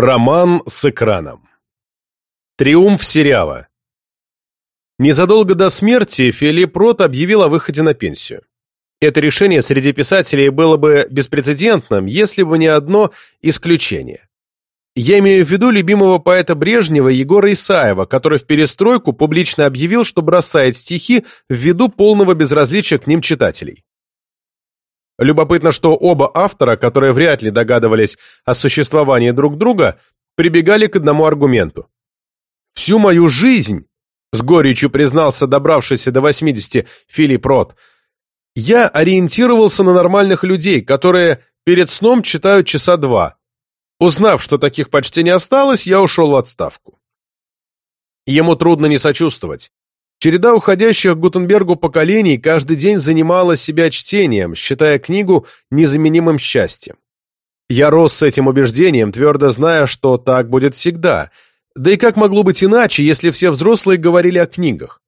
Роман с экраном. Триумф сериала. Незадолго до смерти Филипп Рот объявил о выходе на пенсию. Это решение среди писателей было бы беспрецедентным, если бы не одно исключение. Я имею в виду любимого поэта Брежнева Егора Исаева, который в перестройку публично объявил, что бросает стихи ввиду полного безразличия к ним читателей. Любопытно, что оба автора, которые вряд ли догадывались о существовании друг друга, прибегали к одному аргументу. «Всю мою жизнь», — с горечью признался добравшийся до 80 Филипп Рот, «я ориентировался на нормальных людей, которые перед сном читают часа два. Узнав, что таких почти не осталось, я ушел в отставку». Ему трудно не сочувствовать. Череда уходящих к Гутенбергу поколений каждый день занимала себя чтением, считая книгу незаменимым счастьем. Я рос с этим убеждением, твердо зная, что так будет всегда. Да и как могло быть иначе, если все взрослые говорили о книгах?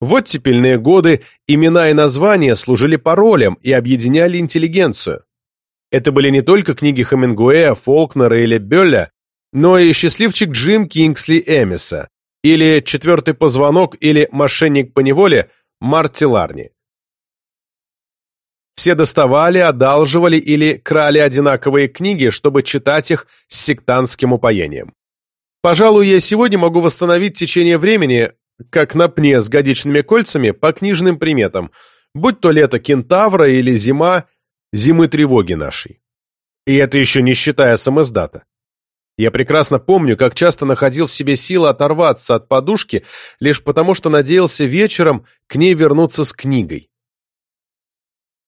В оттепельные годы имена и названия служили паролем и объединяли интеллигенцию. Это были не только книги Хемингуэя, Фолкнера или Бёля, но и «Счастливчик Джим Кингсли Эмиса», или «Четвертый позвонок» или «Мошенник по неволе» Марти Ларни. Все доставали, одалживали или крали одинаковые книги, чтобы читать их с сектантским упоением. Пожалуй, я сегодня могу восстановить течение времени, как на пне с годичными кольцами, по книжным приметам, будь то лето кентавра или зима, зимы тревоги нашей. И это еще не считая самоздата. Я прекрасно помню, как часто находил в себе силы оторваться от подушки, лишь потому что надеялся вечером к ней вернуться с книгой.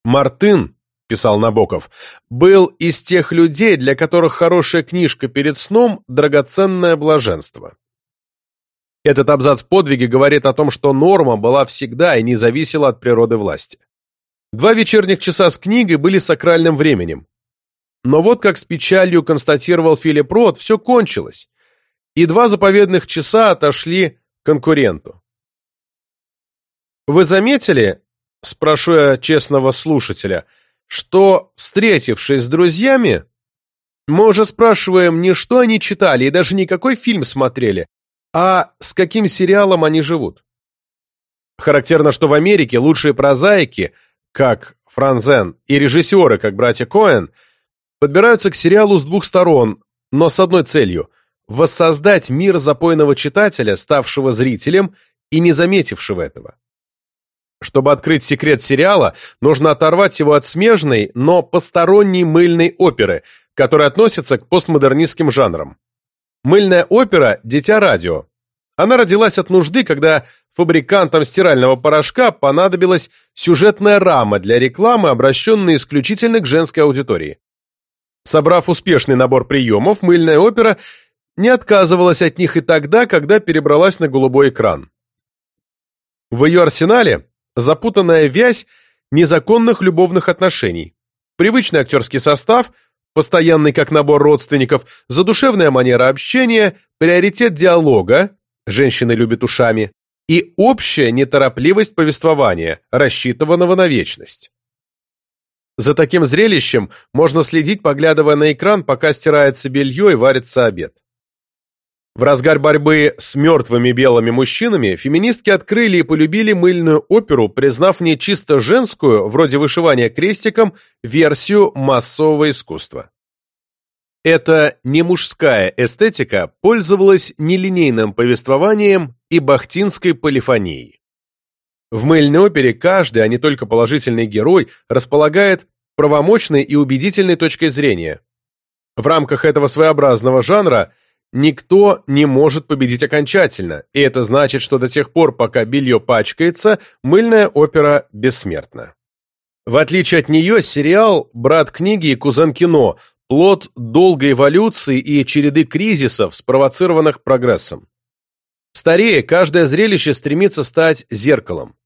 «Мартын», — писал Набоков, — «был из тех людей, для которых хорошая книжка перед сном — драгоценное блаженство». Этот абзац в подвиге говорит о том, что норма была всегда и не зависела от природы власти. Два вечерних часа с книгой были сакральным временем, но вот как с печалью констатировал Филипп Рот, все кончилось, и два заповедных часа отошли конкуренту. Вы заметили, спрошу я честного слушателя, что, встретившись с друзьями, мы уже спрашиваем не что они читали и даже не какой фильм смотрели, а с каким сериалом они живут. Характерно, что в Америке лучшие прозаики, как Франзен, и режиссеры, как братья Коэн, подбираются к сериалу с двух сторон, но с одной целью – воссоздать мир запойного читателя, ставшего зрителем и не заметившего этого. Чтобы открыть секрет сериала, нужно оторвать его от смежной, но посторонней мыльной оперы, которая относится к постмодернистским жанрам. Мыльная опера – дитя радио. Она родилась от нужды, когда фабрикантам стирального порошка понадобилась сюжетная рама для рекламы, обращенная исключительно к женской аудитории. Собрав успешный набор приемов, мыльная опера не отказывалась от них и тогда, когда перебралась на голубой экран. В ее арсенале запутанная вязь незаконных любовных отношений, привычный актерский состав, постоянный как набор родственников, задушевная манера общения, приоритет диалога, женщины любят ушами, и общая неторопливость повествования, рассчитанного на вечность. За таким зрелищем можно следить, поглядывая на экран, пока стирается белье и варится обед. В разгар борьбы с мертвыми белыми мужчинами феминистки открыли и полюбили мыльную оперу, признав не чисто женскую, вроде вышивания крестиком, версию массового искусства. Эта не мужская эстетика пользовалась нелинейным повествованием и бахтинской полифонией. В мыльной опере каждый, а не только положительный герой, располагает правомочной и убедительной точкой зрения. В рамках этого своеобразного жанра никто не может победить окончательно, и это значит, что до тех пор, пока белье пачкается, мыльная опера бессмертна. В отличие от нее, сериал «Брат книги» и «Кузен кино» – плод долгой эволюции и череды кризисов, спровоцированных прогрессом. Старее, каждое зрелище стремится стать зеркалом.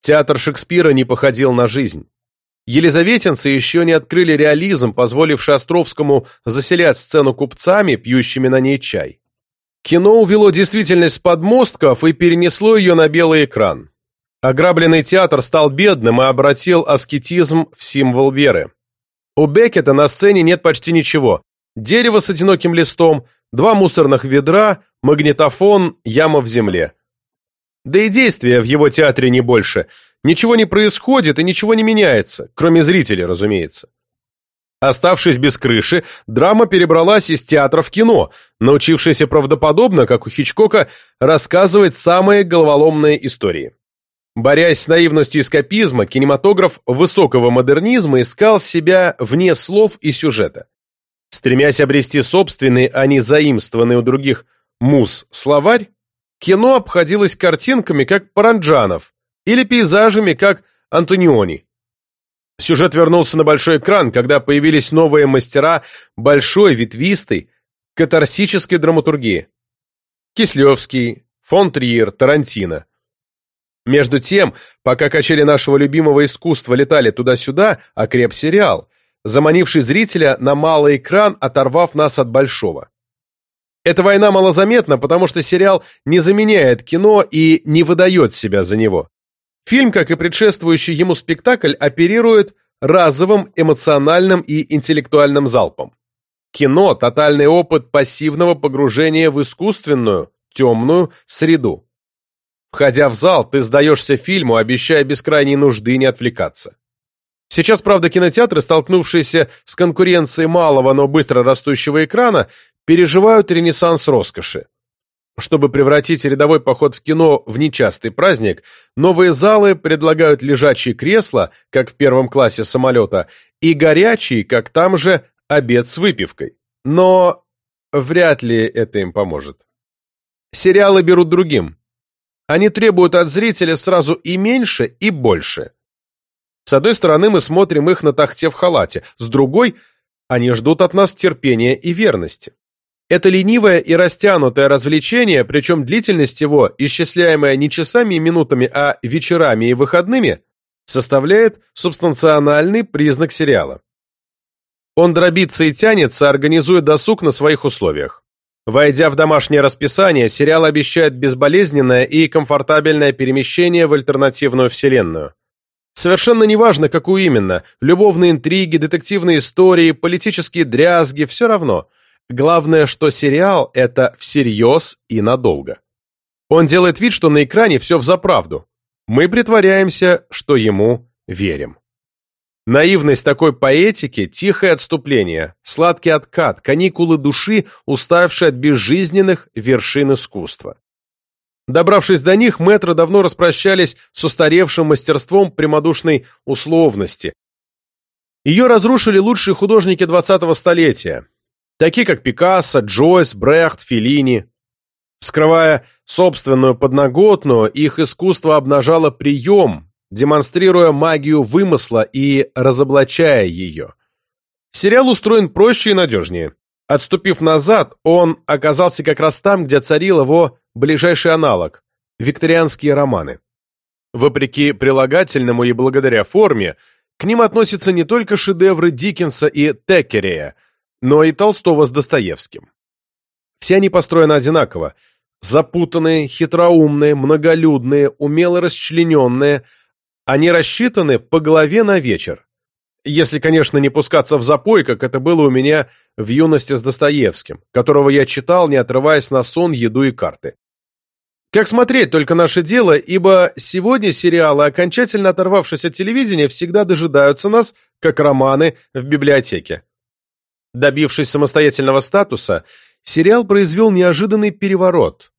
Театр Шекспира не походил на жизнь. Елизаветинцы еще не открыли реализм, позволивший Островскому заселять сцену купцами, пьющими на ней чай. Кино увело действительность с подмостков и перенесло ее на белый экран. Ограбленный театр стал бедным и обратил аскетизм в символ веры. У Беккета на сцене нет почти ничего. Дерево с одиноким листом, два мусорных ведра, магнитофон, яма в земле. Да и действия в его театре не больше. Ничего не происходит и ничего не меняется, кроме зрителей, разумеется. Оставшись без крыши, драма перебралась из театра в кино, научившаяся правдоподобно, как у Хичкока, рассказывать самые головоломные истории. Борясь с наивностью эскапизма, кинематограф высокого модернизма искал себя вне слов и сюжета. Стремясь обрести собственный, а не заимствованный у других мус словарь, кино обходилось картинками, как Паранджанов, или пейзажами, как Антониони. Сюжет вернулся на большой экран, когда появились новые мастера большой, ветвистой, катарсической драматургии. Кислевский, фон Триер, Тарантино. Между тем, пока качели нашего любимого искусства летали туда-сюда, окреп сериал, заманивший зрителя на малый экран, оторвав нас от большого. Эта война малозаметна, потому что сериал не заменяет кино и не выдает себя за него. Фильм, как и предшествующий ему спектакль, оперирует разовым эмоциональным и интеллектуальным залпом. Кино – тотальный опыт пассивного погружения в искусственную, темную среду. Входя в зал, ты сдаешься фильму, обещая без крайней нужды не отвлекаться. Сейчас, правда, кинотеатры, столкнувшиеся с конкуренцией малого, но быстро растущего экрана, переживают ренессанс роскоши. Чтобы превратить рядовой поход в кино в нечастый праздник, новые залы предлагают лежачие кресла, как в первом классе самолета, и горячий, как там же, обед с выпивкой. Но вряд ли это им поможет. Сериалы берут другим. Они требуют от зрителя сразу и меньше, и больше. С одной стороны, мы смотрим их на тахте в халате, с другой – они ждут от нас терпения и верности. Это ленивое и растянутое развлечение, причем длительность его, исчисляемая не часами и минутами, а вечерами и выходными, составляет субстанциональный признак сериала. Он дробится и тянется, организуя досуг на своих условиях. Войдя в домашнее расписание, сериал обещает безболезненное и комфортабельное перемещение в альтернативную вселенную. Совершенно неважно, какую именно, любовные интриги, детективные истории, политические дрязги, все равно – Главное, что сериал – это всерьез и надолго. Он делает вид, что на экране все взаправду. Мы притворяемся, что ему верим. Наивность такой поэтики, тихое отступление, сладкий откат, каникулы души, уставшие от безжизненных вершин искусства. Добравшись до них, мэтры давно распрощались с устаревшим мастерством прямодушной условности. Ее разрушили лучшие художники 20-го столетия, такие как Пикассо, Джойс, Брехт, Феллини. Вскрывая собственную подноготную, их искусство обнажало прием, демонстрируя магию вымысла и разоблачая ее. Сериал устроен проще и надежнее. Отступив назад, он оказался как раз там, где царил его ближайший аналог – викторианские романы. Вопреки прилагательному и благодаря форме, к ним относятся не только шедевры Диккенса и Теккерея – но и Толстого с Достоевским. Все они построены одинаково. Запутанные, хитроумные, многолюдные, умело расчлененные. Они рассчитаны по голове на вечер. Если, конечно, не пускаться в запой, как это было у меня в юности с Достоевским, которого я читал, не отрываясь на сон, еду и карты. Как смотреть только наше дело, ибо сегодня сериалы, окончательно оторвавшись от телевидения, всегда дожидаются нас, как романы в библиотеке. Добившись самостоятельного статуса, сериал произвел неожиданный переворот.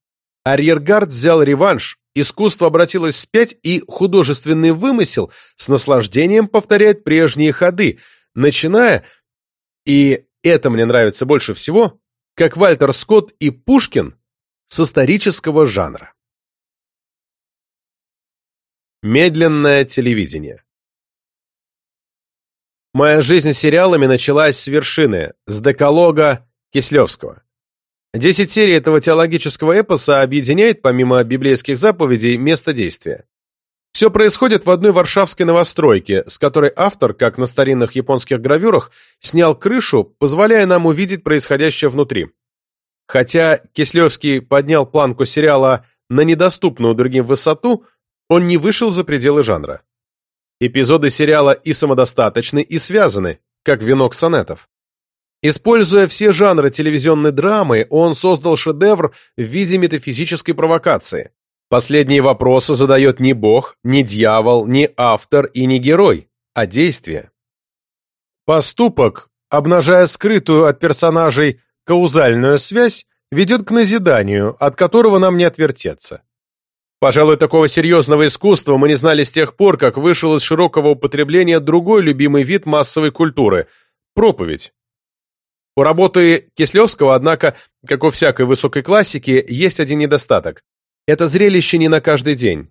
Арьергард взял реванш, искусство обратилось вспять, и художественный вымысел с наслаждением повторяет прежние ходы, начиная, и это мне нравится больше всего, как Вальтер Скотт и Пушкин с исторического жанра. Медленное телевидение Моя жизнь с сериалами началась с вершины, с декалога Кислевского. Десять серий этого теологического эпоса объединяет, помимо библейских заповедей, место действия. Все происходит в одной варшавской новостройке, с которой автор, как на старинных японских гравюрах, снял крышу, позволяя нам увидеть происходящее внутри. Хотя Кислевский поднял планку сериала на недоступную другим высоту, он не вышел за пределы жанра. Эпизоды сериала и самодостаточны, и связаны, как венок сонетов. Используя все жанры телевизионной драмы, он создал шедевр в виде метафизической провокации. Последние вопросы задает не бог, не дьявол, не автор и не герой, а действие. Поступок, обнажая скрытую от персонажей каузальную связь, ведет к назиданию, от которого нам не отвертеться. Пожалуй, такого серьезного искусства мы не знали с тех пор, как вышел из широкого употребления другой любимый вид массовой культуры – проповедь. У работы Кислевского, однако, как у всякой высокой классики, есть один недостаток. Это зрелище не на каждый день.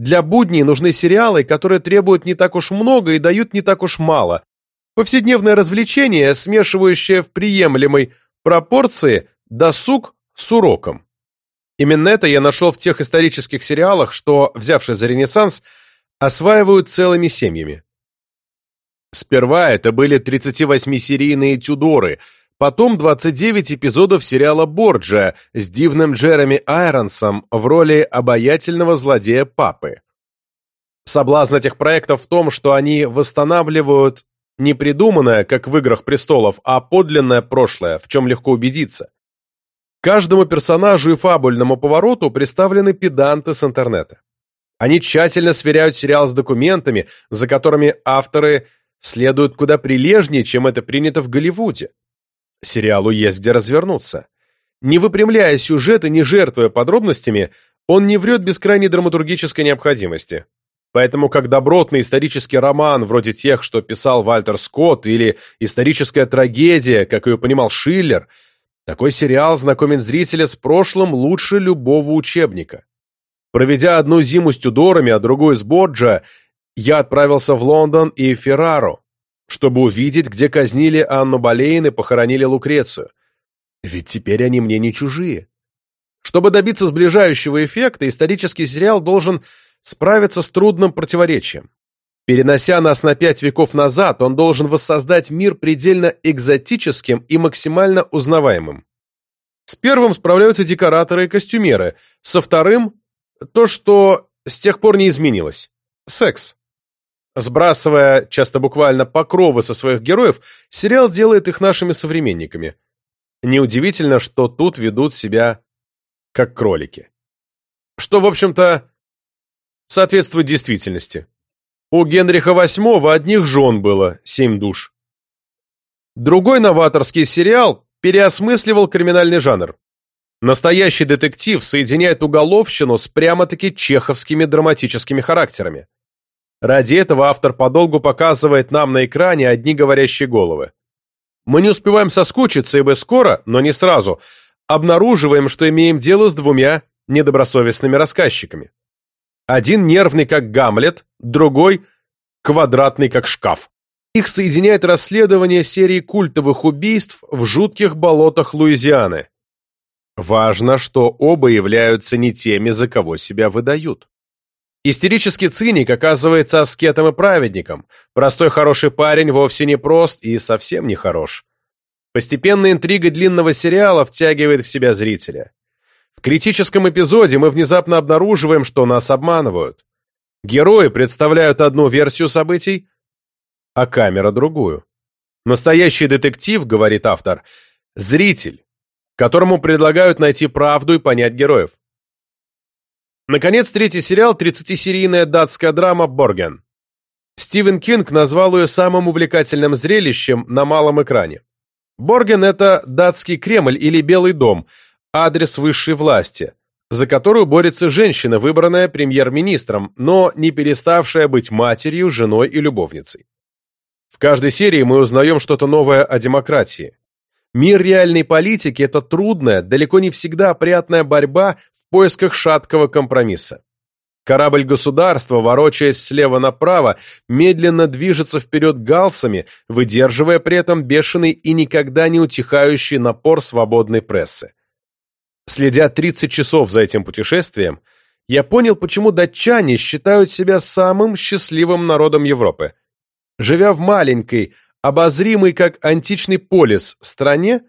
Для будней нужны сериалы, которые требуют не так уж много и дают не так уж мало. Повседневное развлечение, смешивающее в приемлемой пропорции досуг с уроком. Именно это я нашел в тех исторических сериалах, что, взявшись за Ренессанс, осваивают целыми семьями. Сперва это были 38-серийные «Тюдоры», потом 29 эпизодов сериала «Борджа» с дивным Джереми Айронсом в роли обаятельного злодея Папы. Соблазн этих проектов в том, что они восстанавливают не придуманное, как в «Играх престолов», а подлинное прошлое, в чем легко убедиться. Каждому персонажу и фабульному повороту представлены педанты с интернета. Они тщательно сверяют сериал с документами, за которыми авторы следуют куда прилежнее, чем это принято в Голливуде. Сериалу есть где развернуться. Не выпрямляя сюжет и не жертвуя подробностями, он не врет без крайней драматургической необходимости. Поэтому как добротный исторический роман, вроде тех, что писал Вальтер Скотт, или историческая трагедия, как ее понимал Шиллер – такой сериал знакомит зрителя с прошлым лучше любого учебника. Проведя одну зиму с Тюдорами, а другую с Боджа, я отправился в Лондон и Феррару, чтобы увидеть, где казнили Анну Болейн и похоронили Лукрецию. Ведь теперь они мне не чужие. Чтобы добиться сближающего эффекта, исторический сериал должен справиться с трудным противоречием. Перенося нас на пять веков назад, он должен воссоздать мир предельно экзотическим и максимально узнаваемым. С первым справляются декораторы и костюмеры, со вторым – то, что с тех пор не изменилось – секс. Сбрасывая, часто буквально, покровы со своих героев, сериал делает их нашими современниками. Неудивительно, что тут ведут себя как кролики. Что, в общем-то, соответствует действительности. У Генриха VIII одних жен было семь душ. Другой новаторский сериал переосмысливал криминальный жанр. Настоящий детектив соединяет уголовщину с прямо-таки чеховскими драматическими характерами. Ради этого автор подолгу показывает нам на экране одни говорящие головы. Мы не успеваем соскучиться, ибо скоро, но не сразу, обнаруживаем, что имеем дело с двумя недобросовестными рассказчиками. Один нервный, как Гамлет, другой – квадратный, как шкаф. Их соединяет расследование серии культовых убийств в жутких болотах Луизианы. Важно, что оба являются не теми, за кого себя выдают. Истерический циник оказывается аскетом и праведником. Простой хороший парень вовсе не прост и совсем не хорош. Постепенная интрига длинного сериала втягивает в себя зрителя. В критическом эпизоде мы внезапно обнаруживаем, что нас обманывают. Герои представляют одну версию событий, а камера другую. Настоящий детектив, говорит автор, зритель, которому предлагают найти правду и понять героев. Наконец, третий сериал – 30-серийная датская драма «Борген». Стивен Кинг назвал ее самым увлекательным зрелищем на малом экране. Борген – это датский Кремль или Белый дом – адрес высшей власти, за которую борется женщина, выбранная премьер-министром, но не переставшая быть матерью, женой и любовницей. В каждой серии мы узнаем что-то новое о демократии. Мир реальной политики – это трудная, далеко не всегда приятная борьба поисках шаткого компромисса. Корабль государства, ворочаясь слева направо, медленно движется вперед галсами, выдерживая при этом бешеный и никогда не утихающий напор свободной прессы. Следя 30 часов за этим путешествием, я понял, почему датчане считают себя самым счастливым народом Европы. Живя в маленькой, обозримой как античный полис стране,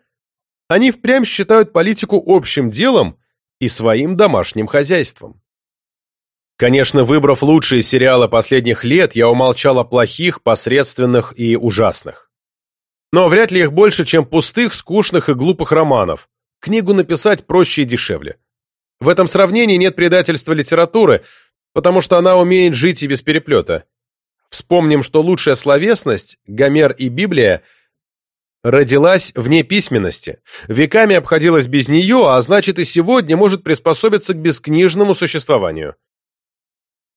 они впрямь считают политику общим делом и своим домашним хозяйством. Конечно, выбрав лучшие сериалы последних лет, я умолчал о плохих, посредственных и ужасных. Но вряд ли их больше, чем пустых, скучных и глупых романов. Книгу написать проще и дешевле. В этом сравнении нет предательства литературы, потому что она умеет жить и без переплета. Вспомним, что лучшая словесность, Гомер и Библия, родилась вне письменности, веками обходилась без нее, а значит и сегодня может приспособиться к бескнижному существованию.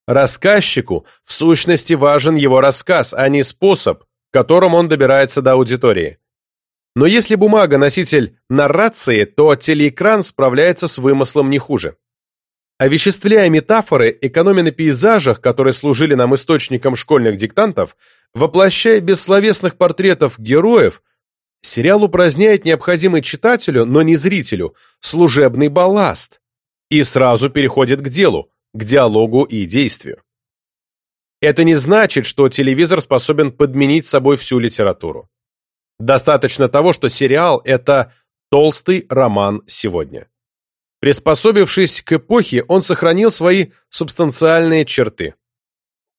Рассказчику, в сущности, важен его рассказ, а не способ, которым он добирается до аудитории. Но если бумага – носитель наррации, то телеэкран справляется с вымыслом не хуже. Овеществляя метафоры, экономя на пейзажах, которые служили нам источником школьных диктантов, воплощая бессловесных портретов героев, сериал упраздняет необходимый читателю, но не зрителю, служебный балласт и сразу переходит к делу, к диалогу и действию. Это не значит, что телевизор способен подменить собой всю литературу. Достаточно того, что сериал – это толстый роман сегодня. Приспособившись к эпохе, он сохранил свои субстанциальные черты.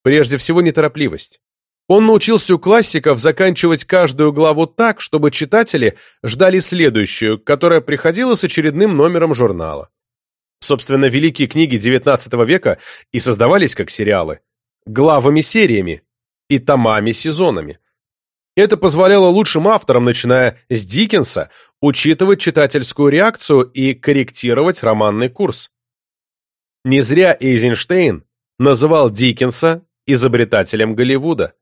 Прежде всего, неторопливость. Он научился у классиков заканчивать каждую главу так, чтобы читатели ждали следующую, которая приходила с очередным номером журнала. Собственно, великие книги XIX века и создавались как сериалы, главами-сериями и томами-сезонами. Это позволяло лучшим авторам, начиная с Диккенса, учитывать читательскую реакцию и корректировать романный курс. Не зря Эйзенштейн называл Диккенса изобретателем Голливуда.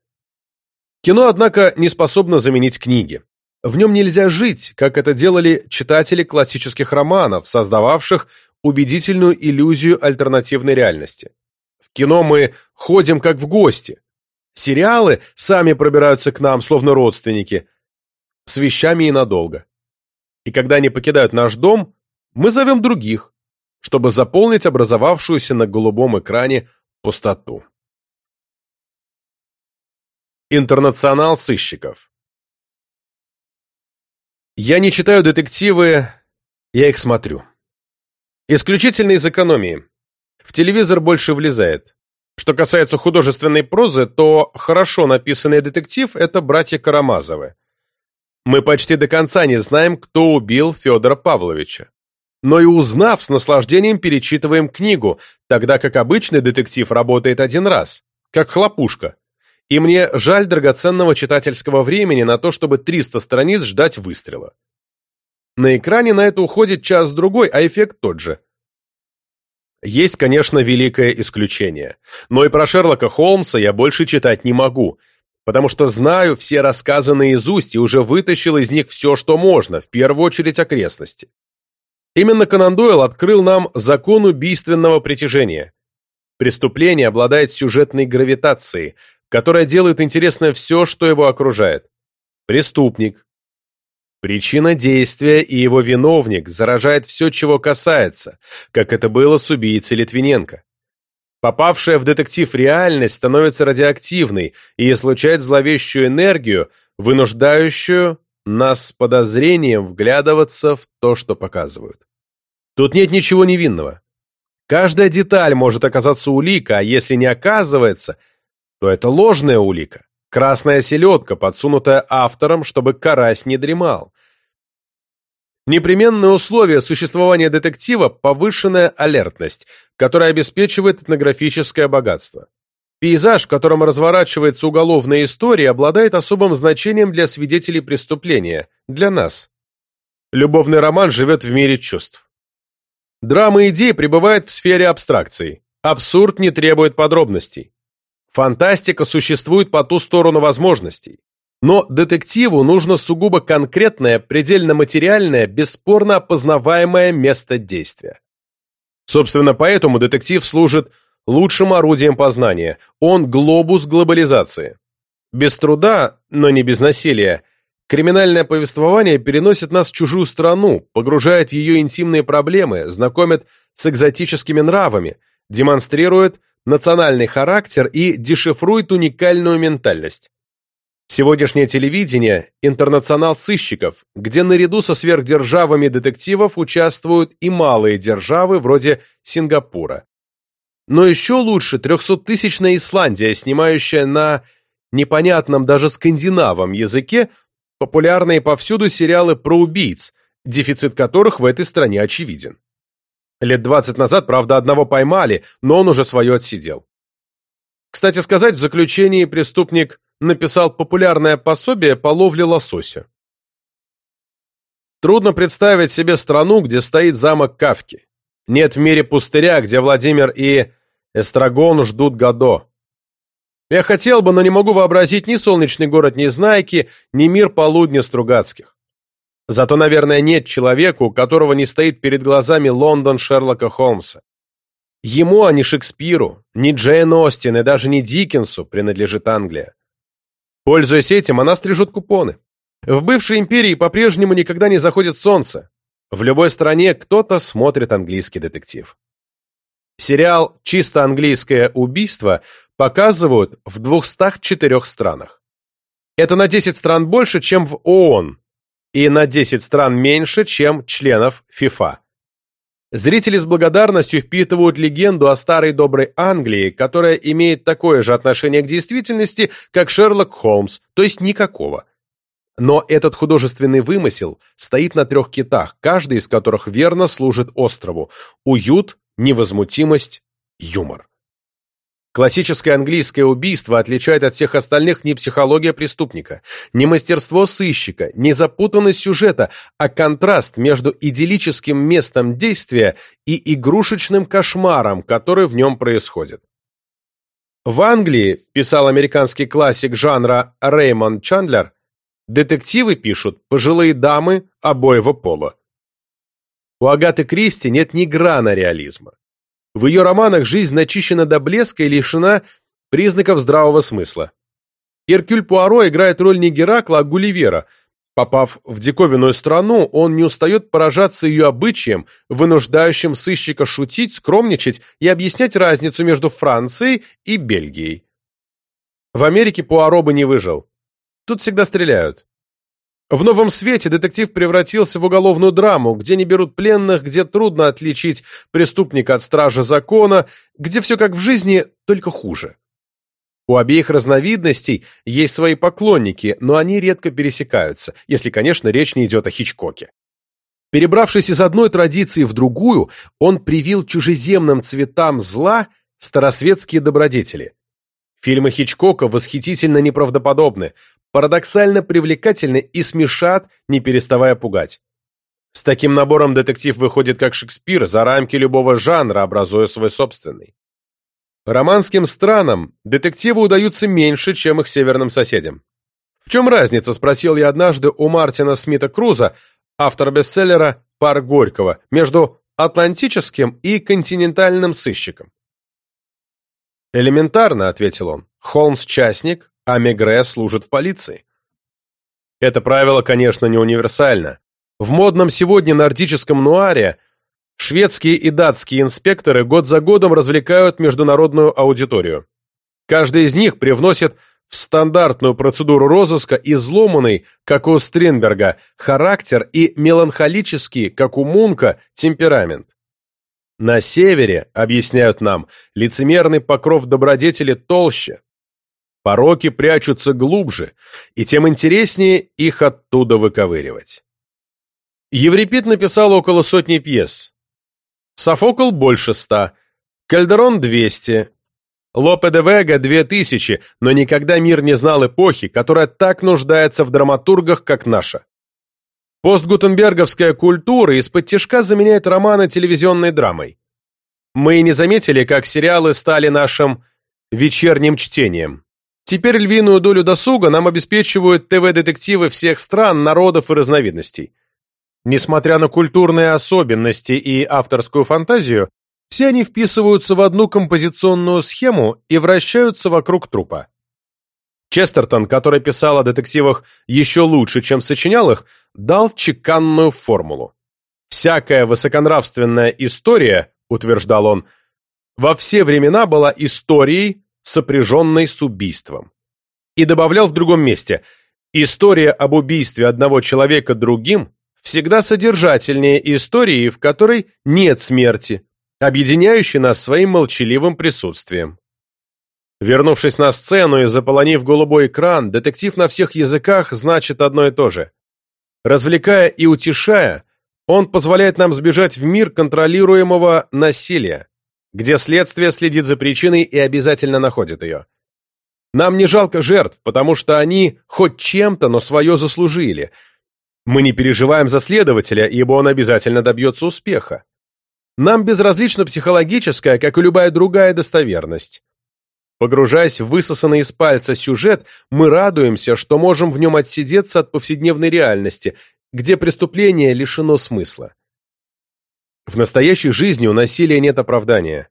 Кино, однако, не способно заменить книги. В нем нельзя жить, как это делали читатели классических романов, создававших убедительную иллюзию альтернативной реальности. В кино мы ходим как в гости. Сериалы сами пробираются к нам, словно родственники, с вещами и надолго. И когда они покидают наш дом, мы зовем других, чтобы заполнить образовавшуюся на голубом экране пустоту. Интернационал сыщиков Я не читаю детективы, я их смотрю. Исключительно из экономии. В телевизор больше влезает. Что касается художественной прозы, то хорошо написанный детектив – это братья Карамазовы. Мы почти до конца не знаем, кто убил Федора Павловича. Но и узнав, с наслаждением перечитываем книгу, тогда как обычный детектив работает один раз, как хлопушка. И мне жаль драгоценного читательского времени на то, чтобы 300 страниц ждать выстрела. На экране на это уходит час-другой, а эффект тот же. Есть, конечно, великое исключение. Но и про Шерлока Холмса я больше читать не могу, потому что знаю все рассказы наизусть и уже вытащил из них все, что можно, в первую очередь окрестности. Именно Конан Дойл открыл нам закон убийственного притяжения. Преступление обладает сюжетной гравитацией, которая делает интересно все, что его окружает. Преступник, Причина действия и его виновник заражает все, чего касается, как это было с убийцей Литвиненко. Попавшая в детектив реальность становится радиоактивной и излучает зловещую энергию, вынуждающую нас с подозрением вглядываться в то, что показывают. Тут нет ничего невинного. Каждая деталь может оказаться улика, а если не оказывается, то это ложная улика. Красная селедка, подсунутая автором, чтобы карась не дремал. Непременное условие существования детектива – повышенная алертность, которая обеспечивает этнографическое богатство. Пейзаж, в котором разворачивается уголовная история, обладает особым значением для свидетелей преступления, для нас. Любовный роман живет в мире чувств. Драма идей пребывает в сфере абстракций. Абсурд не требует подробностей. Фантастика существует по ту сторону возможностей. Но детективу нужно сугубо конкретное, предельно материальное, бесспорно опознаваемое место действия. Собственно, поэтому детектив служит лучшим орудием познания. Он глобус глобализации. Без труда, но не без насилия, криминальное повествование переносит нас в чужую страну, погружает в ее интимные проблемы, знакомит с экзотическими нравами, демонстрирует национальный характер и дешифрует уникальную ментальность. Сегодняшнее телевидение – интернационал сыщиков, где наряду со сверхдержавами детективов участвуют и малые державы вроде Сингапура. Но еще лучше трехсоттысячная Исландия, снимающая на непонятном даже скандинавам языке популярные повсюду сериалы про убийц, дефицит которых в этой стране очевиден. Лет 20 назад, правда, одного поймали, но он уже свое отсидел. Кстати сказать, в заключении преступник написал популярное пособие по ловле лосося. Трудно представить себе страну, где стоит замок Кавки. Нет в мире пустыря, где Владимир и Эстрагон ждут Годо. Я хотел бы, но не могу вообразить ни солнечный город Незнайки, ни мир полудня Стругацких. Зато, наверное, нет человека, у которого не стоит перед глазами Лондон Шерлока Холмса. Ему, а не Шекспиру, ни Джейн Остин и даже не Диккенсу принадлежит Англия. Пользуясь этим, она стрижет купоны. В бывшей империи по-прежнему никогда не заходит солнце. В любой стране кто-то смотрит английский детектив. Сериал «Чисто английское убийство» показывают в 204 странах. Это на 10 стран больше, чем в ООН, и на 10 стран меньше, чем членов ФИФА. Зрители с благодарностью впитывают легенду о старой доброй Англии, которая имеет такое же отношение к действительности, как Шерлок Холмс, то есть никакого. Но этот художественный вымысел стоит на трех китах, каждый из которых верно служит острову – уют, невозмутимость, юмор. Классическое английское убийство отличает от всех остальных не психология преступника, не мастерство сыщика, не запутанность сюжета, а контраст между идиллическим местом действия и игрушечным кошмаром, который в нем происходит. В Англии, писал американский классик жанра Реймонд Чандлер, детективы пишут пожилые дамы обоего пола. У Агаты Кристи нет ни грана реализма. В ее романах жизнь начищена до блеска и лишена признаков здравого смысла. Иркюль Пуаро играет роль не Геракла, а Гулливера. Попав в диковинную страну, он не устает поражаться ее обычаям, вынуждающим сыщика шутить, скромничать и объяснять разницу между Францией и Бельгией. В Америке Пуаро бы не выжил. Тут всегда стреляют. В новом свете детектив превратился в уголовную драму, где не берут пленных, где трудно отличить преступника от стража закона, где все как в жизни, только хуже. У обеих разновидностей есть свои поклонники, но они редко пересекаются, если, конечно, речь не идет о Хичкоке. Перебравшись из одной традиции в другую, он привил чужеземным цветам зла старосветские добродетели. Фильмы Хичкока восхитительно неправдоподобны, парадоксально привлекательны и смешат, не переставая пугать. С таким набором детектив выходит как Шекспир за рамки любого жанра, образуя свой собственный. Романским странам детективы удаются меньше, чем их северным соседям. «В чем разница?» – спросил я однажды у Мартина Смита Круза, автора бестселлера «Пар Горького», между атлантическим и континентальным сыщиком. «Элементарно», — ответил он. «Холмс — частник, а Мегре служит в полиции. Это правило, конечно, не универсально. В модном сегодня нордическом нуаре шведские и датские инспекторы год за годом развлекают международную аудиторию. Каждый из них привносит в стандартную процедуру розыска изломанный, как у Стринберга, характер и меланхолический, как у Мунка, темперамент. На севере, объясняют нам, лицемерный покров добродетели толще, Пороки прячутся глубже, и тем интереснее их оттуда выковыривать. Еврипид написал около сотни пьес. Софокл больше ста, Кальдерон двести, Лопе де Вега две тысячи, но никогда мир не знал эпохи, которая так нуждается в драматургах, как наша. Постгутенберговская культура из-под тяжка заменяет романы телевизионной драмой. Мы и не заметили, как сериалы стали нашим вечерним чтением. Теперь львиную долю досуга нам обеспечивают ТВ-детективы всех стран, народов и разновидностей. Несмотря на культурные особенности и авторскую фантазию, все они вписываются в одну композиционную схему и вращаются вокруг трупа. Честертон, который писал о детективах еще лучше, чем сочинял их, дал чеканную формулу. «Всякая высоконравственная история, — утверждал он, — во все времена была историей, сопряженной с убийством. И добавлял в другом месте, история об убийстве одного человека другим всегда содержательнее истории, в которой нет смерти, объединяющей нас своим молчаливым присутствием. Вернувшись на сцену и заполонив голубой экран, детектив на всех языках значит одно и то же. Развлекая и утешая, он позволяет нам сбежать в мир контролируемого насилия, где следствие следит за причиной и обязательно находит ее. Нам не жалко жертв, потому что они хоть чем-то, но свое заслужили. Мы не переживаем за следователя, ибо он обязательно добьется успеха. Нам безразлична психологическая, как и любая другая достоверность. Погружаясь в высосанный из пальца сюжет, мы радуемся, что можем в нем отсидеться от повседневной реальности, где преступление лишено смысла. В настоящей жизни у насилия нет оправдания.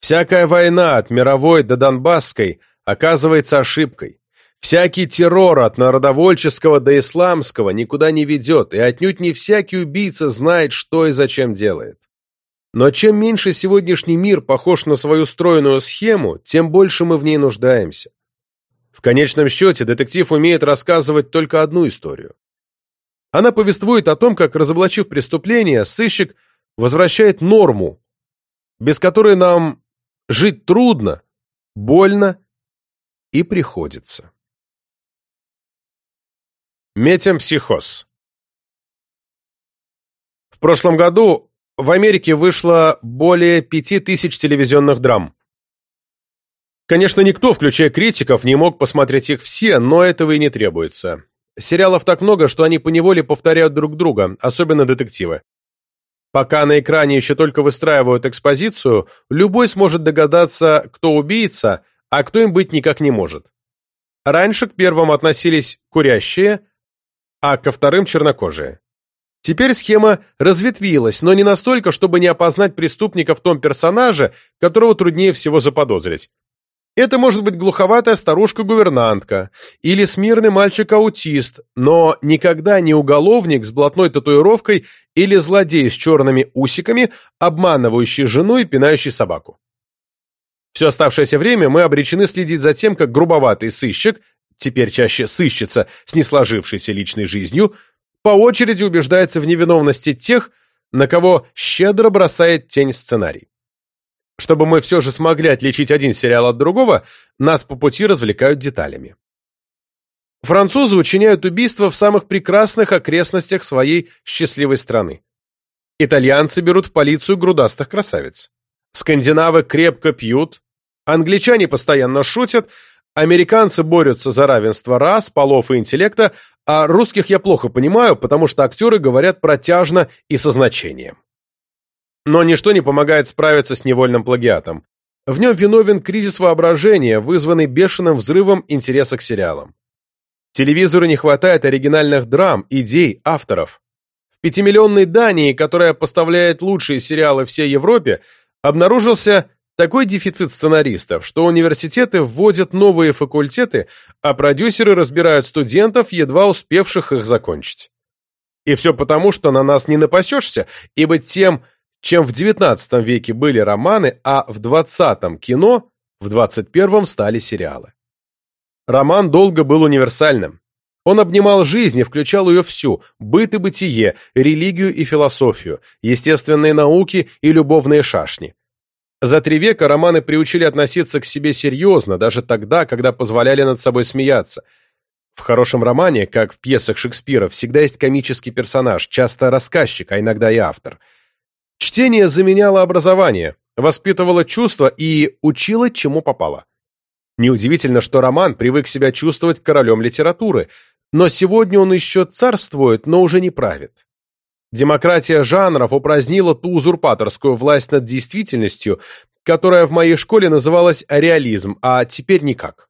Всякая война от мировой до донбасской оказывается ошибкой. Всякий террор от народовольческого до исламского никуда не ведет, и отнюдь не всякий убийца знает, что и зачем делает. Но чем меньше сегодняшний мир похож на свою стройную схему, тем больше мы в ней нуждаемся. В конечном счете детектив умеет рассказывать только одну историю. Она повествует о том, как, разоблачив преступление, сыщик возвращает норму, без которой нам жить трудно, больно и приходится. Метемпсихоз В прошлом году в Америке вышло более пяти тысяч телевизионных драм. Конечно, никто, включая критиков, не мог посмотреть их все, но этого и не требуется. Сериалов так много, что они поневоле повторяют друг друга, особенно детективы. Пока на экране еще только выстраивают экспозицию, любой сможет догадаться, кто убийца, а кто им быть никак не может. Раньше к первым относились курящие, а ко вторым чернокожие. Теперь схема разветвилась, но не настолько, чтобы не опознать преступника в том персонаже, которого труднее всего заподозрить. Это может быть глуховатая старушка-гувернантка или смирный мальчик-аутист, но никогда не уголовник с блатной татуировкой или злодей с черными усиками, обманывающий жену и пинающий собаку. Все оставшееся время мы обречены следить за тем, как грубоватый сыщик, теперь чаще сыщица с несложившейся личной жизнью, по очереди убеждается в невиновности тех, на кого щедро бросает тень сценарий. Чтобы мы все же смогли отличить один сериал от другого, нас по пути развлекают деталями. Французы учиняют убийства в самых прекрасных окрестностях своей счастливой страны. Итальянцы берут в полицию грудастых красавиц. Скандинавы крепко пьют, англичане постоянно шутят, американцы борются за равенство рас, полов и интеллекта, а русских я плохо понимаю, потому что актеры говорят протяжно и со значением. Но ничто не помогает справиться с невольным плагиатом. В нем виновен кризис воображения, вызванный бешеным взрывом интереса к сериалам. Телевизору не хватает оригинальных драм, идей, авторов. В пятимиллионной Дании, которая поставляет лучшие сериалы всей Европе, обнаружился такой дефицит сценаристов, что университеты вводят новые факультеты, а продюсеры разбирают студентов, едва успевших их закончить. И все потому, что на нас не напасешься, ибо тем, чем в XIX веке были романы, а в XX кино, в XXI стали сериалы. Роман долго был универсальным. Он обнимал жизнь и включал ее всю – быт и бытие, религию и философию, естественные науки и любовные шашни. За три века романы приучили относиться к себе серьезно, даже тогда, когда позволяли над собой смеяться. В хорошем романе, как в пьесах Шекспира, всегда есть комический персонаж, часто рассказчик, а иногда и автор. Чтение заменяло образование, воспитывало чувства и учило, чему попало. Неудивительно, что роман привык себя чувствовать королем литературы, но сегодня он еще царствует, но уже не правит. Демократия жанров упразднила ту узурпаторскую власть над действительностью, которая в моей школе называлась реализм, а теперь никак.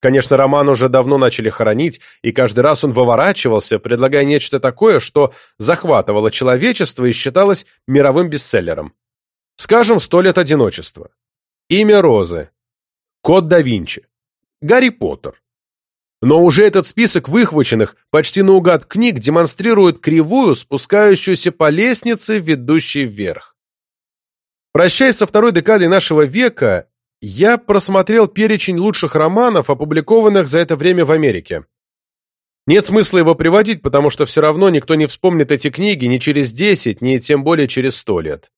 Конечно, роман уже давно начали хоронить, и каждый раз он выворачивался, предлагая нечто такое, что захватывало человечество и считалось мировым бестселлером. Скажем, «Сто лет одиночества», «Имя Розы», «Код да Винчи», «Гарри Поттер», но уже этот список выхваченных, почти наугад книг демонстрирует кривую, спускающуюся по лестнице, ведущей вверх. Прощаясь со второй декадой нашего века, я просмотрел перечень лучших романов, опубликованных за это время в Америке. Нет смысла его приводить, потому что все равно никто не вспомнит эти книги ни через 10, ни тем более через 100 лет.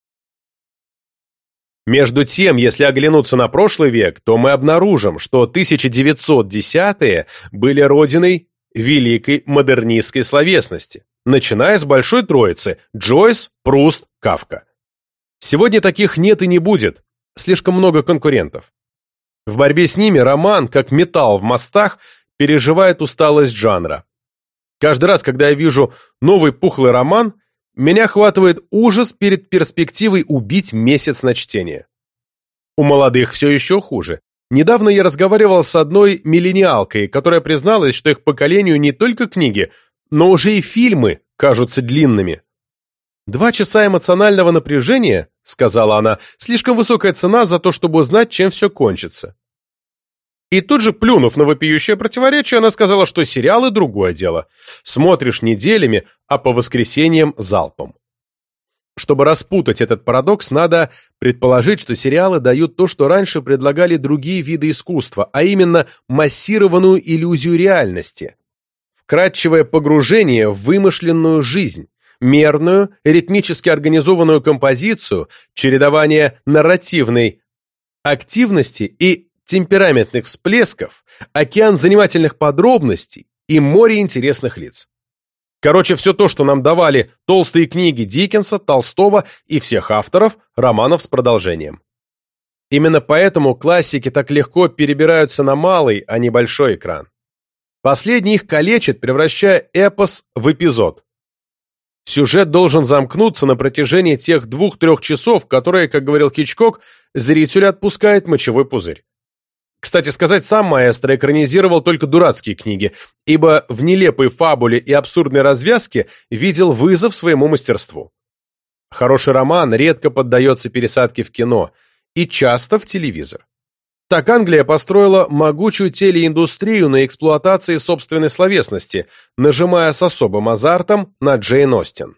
Между тем, если оглянуться на прошлый век, то мы обнаружим, что 1910-е были родиной великой модернистской словесности, начиная с Большой Троицы – Джойс, Пруст, Кавка. Сегодня таких нет и не будет, слишком много конкурентов. В борьбе с ними роман, как металл в мостах, переживает усталость жанра. Каждый раз, когда я вижу новый пухлый роман – меня охватывает ужас перед перспективой убить месяц на чтение. У молодых все еще хуже. Недавно я разговаривал с одной миллениалкой, которая призналась, что их поколению не только книги, но уже и фильмы кажутся длинными. «Два часа эмоционального напряжения, — сказала она, — слишком высокая цена за то, чтобы узнать, чем все кончится. И тут же, плюнув на вопиющее противоречие, она сказала, что сериалы – другое дело. Смотришь неделями, а по воскресеньям – залпом. Чтобы распутать этот парадокс, надо предположить, что сериалы дают то, что раньше предлагали другие виды искусства, а именно массированную иллюзию реальности. Вкратчивое погружение в вымышленную жизнь, мерную, ритмически организованную композицию, чередование нарративной активности и темпераментных всплесков, океан занимательных подробностей и море интересных лиц. Короче, все то, что нам давали толстые книги Диккенса, Толстого и всех авторов романов с продолжением. Именно поэтому классики так легко перебираются на малый, а не большой экран. Последний их калечит, превращая эпос в эпизод. Сюжет должен замкнуться на протяжении тех двух-трех часов, которые, как говорил Хичкок, зрителю отпускает мочевой пузырь. Кстати сказать, сам маэстро экранизировал только дурацкие книги, ибо в нелепой фабуле и абсурдной развязке видел вызов своему мастерству. Хороший роман редко поддается пересадке в кино и часто в телевизор. Так Англия построила могучую телеиндустрию на эксплуатации собственной словесности, нажимая с особым азартом на Джейн Остин.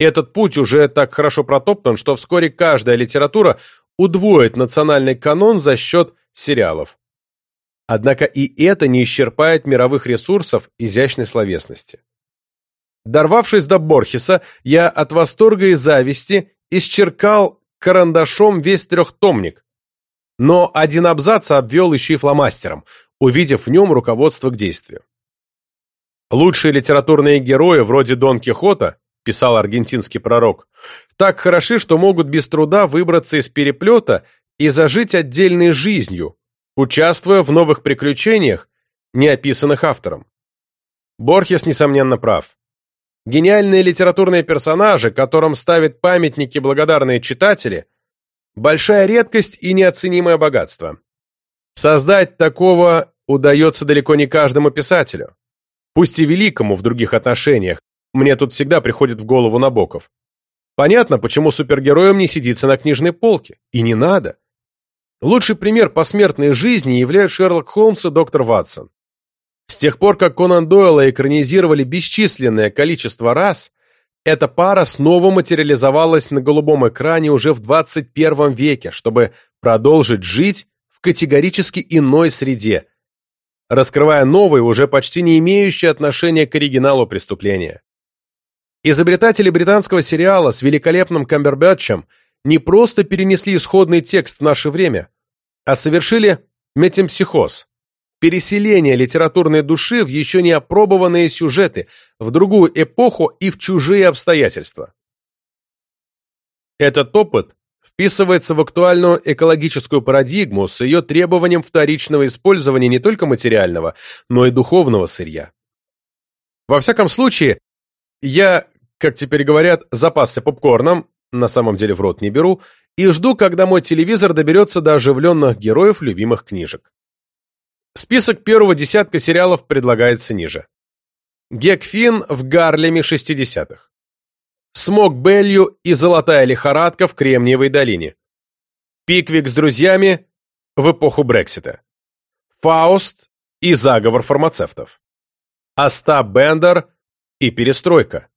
Этот путь уже так хорошо протоптан, что вскоре каждая литература удвоит национальный канон за счет сериалов. Однако и это не исчерпает мировых ресурсов изящной словесности. Дорвавшись до Борхеса, я от восторга и зависти исчеркал карандашом весь трехтомник, но один абзац обвел еще и фломастером, увидев в нем руководство к действию. Лучшие литературные герои, вроде Дон Кихота, писал аргентинский пророк, так хороши, что могут без труда выбраться из переплета и зажить отдельной жизнью, участвуя в новых приключениях, не описанных автором. Борхес, несомненно, прав. Гениальные литературные персонажи, которым ставят памятники благодарные читатели, большая редкость и неоценимое богатство. Создать такого удается далеко не каждому писателю. Пусть и великому в других отношениях, мне тут всегда приходит в голову Набоков. Понятно, почему супергероям не сидится на книжной полке. И не надо. Лучший пример посмертной жизни являют Шерлок Холмс и доктор Ватсон. С тех пор, как Конан Дойла экранизировали бесчисленное количество раз, эта пара снова материализовалась на голубом экране уже в 21 веке, чтобы продолжить жить в категорически иной среде, раскрывая новые, уже почти не имеющие отношения к оригиналу преступления. Изобретатели британского сериала с великолепным Камбербэтчем – не просто перенесли исходный текст в наше время, а совершили метемпсихоз, переселение литературной души в еще не опробованные сюжеты, в другую эпоху и в чужие обстоятельства. Этот опыт вписывается в актуальную экологическую парадигму с ее требованием вторичного использования не только материального, но и духовного сырья. Во всяком случае, я, как теперь говорят, запасся попкорном на самом деле в рот не беру, и жду, когда мой телевизор доберется до оживленных героев любимых книжек. Список первого десятка сериалов предлагается ниже. Гек Финн в Гарлеме 60-х. Смок Белью и Золотая лихорадка в Кремниевой долине. Пиквик с друзьями в эпоху Брексита. Фауст и заговор фармацевтов. Остап Бендер и перестройка.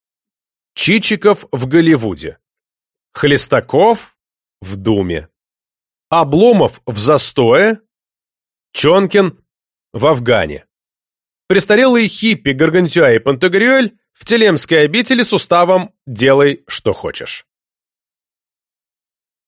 Чичиков в Голливуде. Хлестаков в Думе, Обломов в застое, Чонкин в Афгане. Престарелые хиппи Гаргантюа и Пантагрюэль в Телемской обители с уставом «Делай, что хочешь».